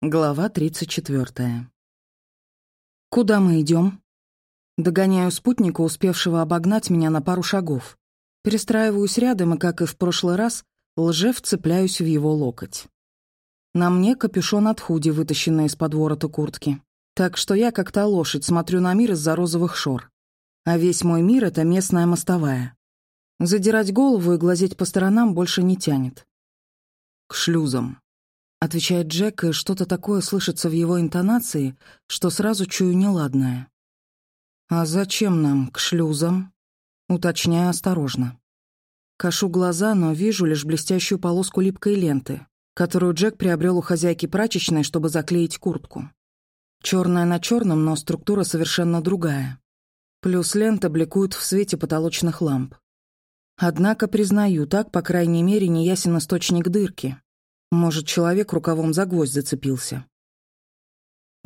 Глава 34. Куда мы идем? Догоняю спутника, успевшего обогнать меня на пару шагов. Перестраиваюсь рядом и, как и в прошлый раз, лже вцепляюсь в его локоть. На мне капюшон от худи, вытащенный из-под ворота куртки. Так что я, как та лошадь, смотрю на мир из-за розовых шор. А весь мой мир — это местная мостовая. Задирать голову и глазеть по сторонам больше не тянет. К шлюзам. Отвечает Джек, и что-то такое слышится в его интонации, что сразу чую неладное. «А зачем нам к шлюзам?» Уточняю осторожно. Кашу глаза, но вижу лишь блестящую полоску липкой ленты, которую Джек приобрел у хозяйки прачечной, чтобы заклеить куртку. Черная на черном, но структура совершенно другая. Плюс лента бликует в свете потолочных ламп. Однако, признаю, так, по крайней мере, не ясен источник дырки, может, человек рукавом за гвоздь зацепился.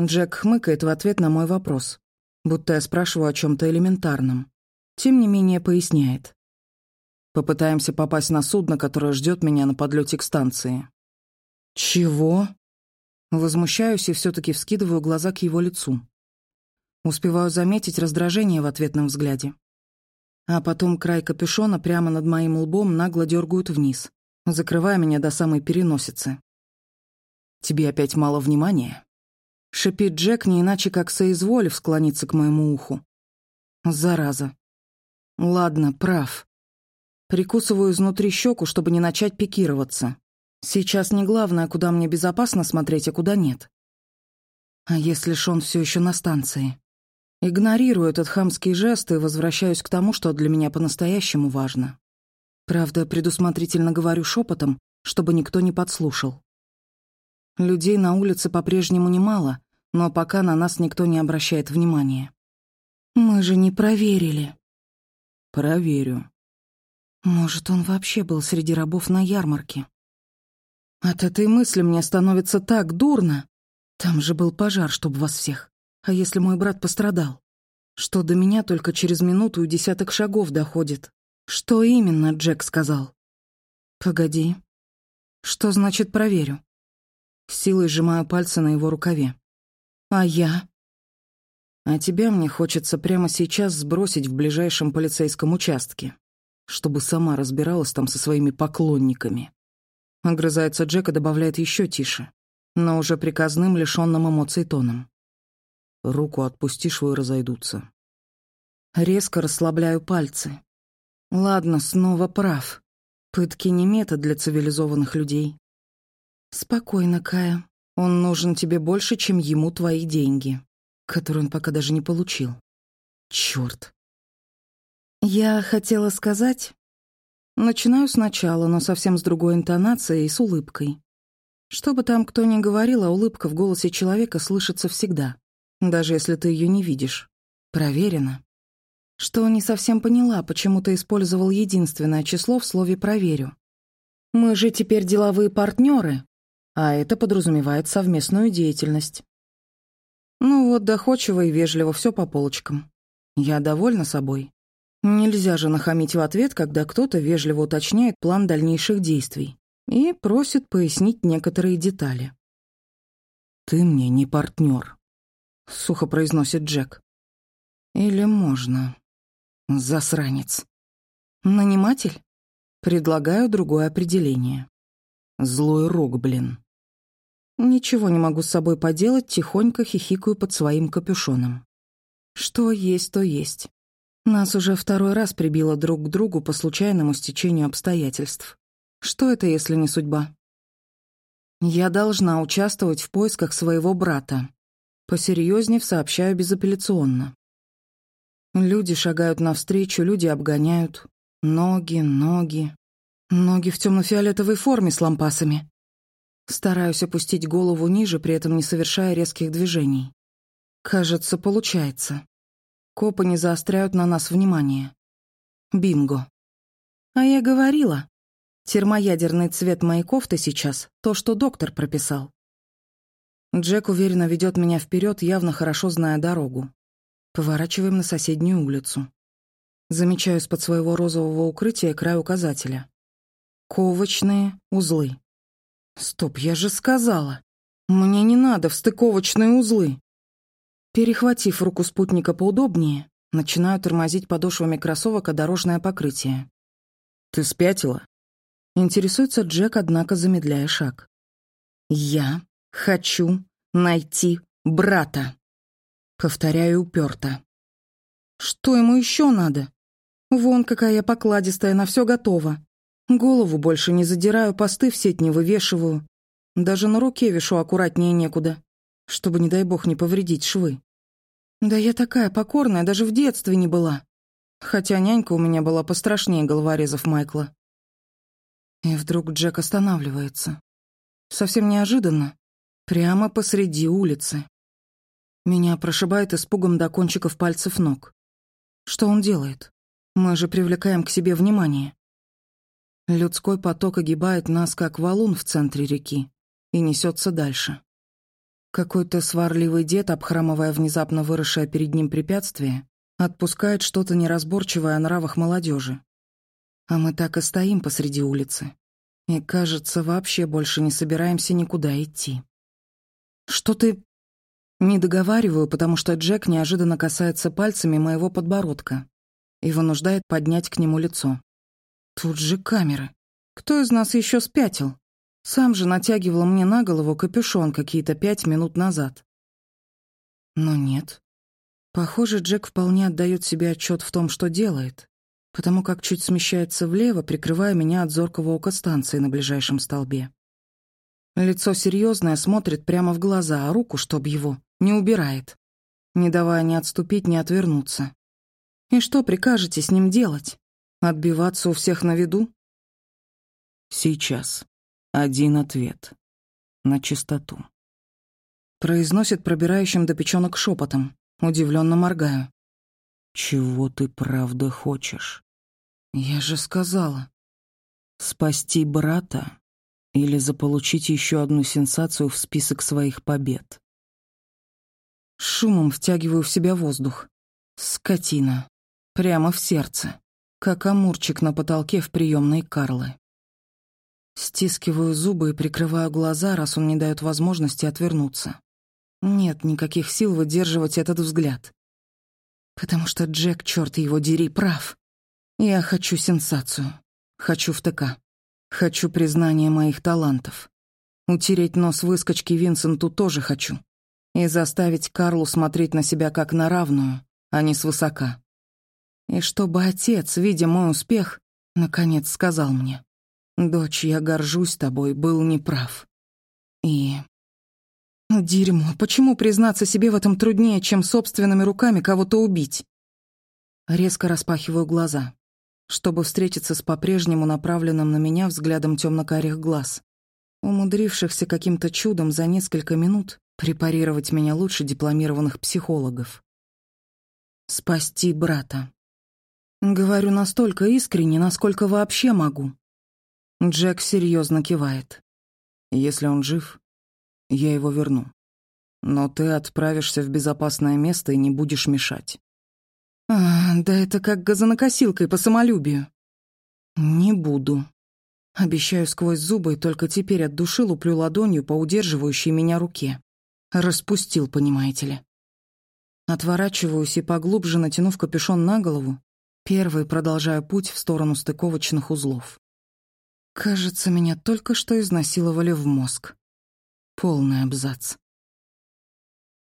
Джек хмыкает в ответ на мой вопрос, будто я спрашиваю о чем то элементарном. Тем не менее, поясняет. Попытаемся попасть на судно, которое ждет меня на подлете к станции. Чего? Возмущаюсь и все таки вскидываю глаза к его лицу. Успеваю заметить раздражение в ответном взгляде. А потом край капюшона прямо над моим лбом нагло дергают вниз закрывая меня до самой переносицы. «Тебе опять мало внимания?» Шипит Джек, не иначе как соизволив склониться к моему уху. Зараза. Ладно, прав. Прикусываю изнутри щеку, чтобы не начать пикироваться. Сейчас не главное, куда мне безопасно смотреть, а куда нет. А если ж он все еще на станции? Игнорирую этот хамский жест и возвращаюсь к тому, что для меня по-настоящему важно. Правда, предусмотрительно говорю шепотом, чтобы никто не подслушал. Людей на улице по-прежнему немало, но пока на нас никто не обращает внимания. Мы же не проверили. Проверю. Может, он вообще был среди рабов на ярмарке? От этой мысли мне становится так дурно. Там же был пожар, чтобы вас всех. А если мой брат пострадал? Что до меня только через минуту и десяток шагов доходит. Что именно Джек сказал? Погоди. Что значит проверю? силой сжимаю пальцы на его рукаве. А я? А тебя мне хочется прямо сейчас сбросить в ближайшем полицейском участке, чтобы сама разбиралась там со своими поклонниками. Огрызается Джек и добавляет еще тише, но уже приказным, лишенным эмоций тоном. Руку отпустишь, вы разойдутся. Резко расслабляю пальцы, Ладно, снова прав. Пытки не метод для цивилизованных людей. Спокойно, Кая. Он нужен тебе больше, чем ему твои деньги, которые он пока даже не получил. Чёрт. Я хотела сказать... Начинаю сначала, но совсем с другой интонацией и с улыбкой. Что бы там кто ни говорил, а улыбка в голосе человека слышится всегда, даже если ты ее не видишь. Проверено что не совсем поняла, почему ты использовал единственное число в слове «проверю». Мы же теперь деловые партнеры, а это подразумевает совместную деятельность. Ну вот, доходчиво и вежливо, все по полочкам. Я довольна собой. Нельзя же нахамить в ответ, когда кто-то вежливо уточняет план дальнейших действий и просит пояснить некоторые детали. «Ты мне не партнер», — сухо произносит Джек. «Или можно?» Засранец. Наниматель? Предлагаю другое определение. Злой рог, блин. Ничего не могу с собой поделать, тихонько хихикаю под своим капюшоном. Что есть, то есть. Нас уже второй раз прибило друг к другу по случайному стечению обстоятельств. Что это, если не судьба? Я должна участвовать в поисках своего брата. Посерьезнее сообщаю безапелляционно. Люди шагают навстречу, люди обгоняют. Ноги, ноги. Ноги в темно-фиолетовой форме с лампасами. Стараюсь опустить голову ниже, при этом не совершая резких движений. Кажется, получается. Копы не заостряют на нас внимание. Бинго. А я говорила. Термоядерный цвет моей кофты сейчас — то, что доктор прописал. Джек уверенно ведет меня вперед, явно хорошо зная дорогу. Поворачиваем на соседнюю улицу. Замечаю из-под своего розового укрытия край указателя. Ковочные узлы. Стоп, я же сказала. Мне не надо в стыковочные узлы. Перехватив руку спутника поудобнее, начинаю тормозить подошвами кроссовок о дорожное покрытие. «Ты спятила?» Интересуется Джек, однако замедляя шаг. «Я хочу найти брата», — повторяю уперто. «Что ему еще надо? Вон какая я покладистая, на все готово. Голову больше не задираю, посты в сеть не вывешиваю. Даже на руке вешу аккуратнее некуда, чтобы, не дай бог, не повредить швы. Да я такая покорная, даже в детстве не была. Хотя нянька у меня была пострашнее головорезов Майкла. И вдруг Джек останавливается. Совсем неожиданно. Прямо посреди улицы. Меня прошибает испугом до кончиков пальцев ног. Что он делает? Мы же привлекаем к себе внимание. Людской поток огибает нас, как валун в центре реки, и несется дальше. Какой-то сварливый дед, обхрамывая внезапно выросшее перед ним препятствие, отпускает что-то неразборчивое о нравах молодежи. А мы так и стоим посреди улицы. И, кажется, вообще больше не собираемся никуда идти. «Что ты...» Не договариваю, потому что Джек неожиданно касается пальцами моего подбородка и вынуждает поднять к нему лицо. Тут же камеры. Кто из нас еще спятил? Сам же натягивал мне на голову капюшон какие-то пять минут назад. Но нет. Похоже, Джек вполне отдает себе отчет в том, что делает, потому как чуть смещается влево, прикрывая меня от зоркого ока станции на ближайшем столбе. Лицо серьезное, смотрит прямо в глаза, а руку, чтоб его, не убирает, не давая ни отступить, ни отвернуться. И что прикажете с ним делать? Отбиваться у всех на виду? Сейчас. Один ответ. На чистоту. Произносит пробирающим до печенок шепотом. Удивленно моргаю. Чего ты правда хочешь? Я же сказала. Спасти брата или заполучить еще одну сенсацию в список своих побед? Шумом втягиваю в себя воздух. Скотина. Прямо в сердце. Как амурчик на потолке в приемной Карлы. Стискиваю зубы и прикрываю глаза, раз он не дает возможности отвернуться. Нет никаких сил выдерживать этот взгляд. Потому что Джек, черт его дери, прав. Я хочу сенсацию. Хочу в ТК. Хочу признания моих талантов. Утереть нос выскочки Винсенту тоже хочу. И заставить Карлу смотреть на себя как на равную, а не свысока. И чтобы отец, видя мой успех, наконец сказал мне, «Дочь, я горжусь тобой, был неправ». И... Дерьмо, почему признаться себе в этом труднее, чем собственными руками кого-то убить? Резко распахиваю глаза, чтобы встретиться с по-прежнему направленным на меня взглядом темно-карих глаз, умудрившихся каким-то чудом за несколько минут препарировать меня лучше дипломированных психологов. Спасти брата. Говорю настолько искренне, насколько вообще могу. Джек серьезно кивает. Если он жив, я его верну. Но ты отправишься в безопасное место и не будешь мешать. А, да это как газонокосилкой по самолюбию. Не буду. Обещаю сквозь зубы, и только теперь от души луплю ладонью по удерживающей меня руке. Распустил, понимаете ли. Отворачиваюсь и поглубже, натянув капюшон на голову, Первый продолжаю путь в сторону стыковочных узлов. Кажется, меня только что изнасиловали в мозг. Полный абзац.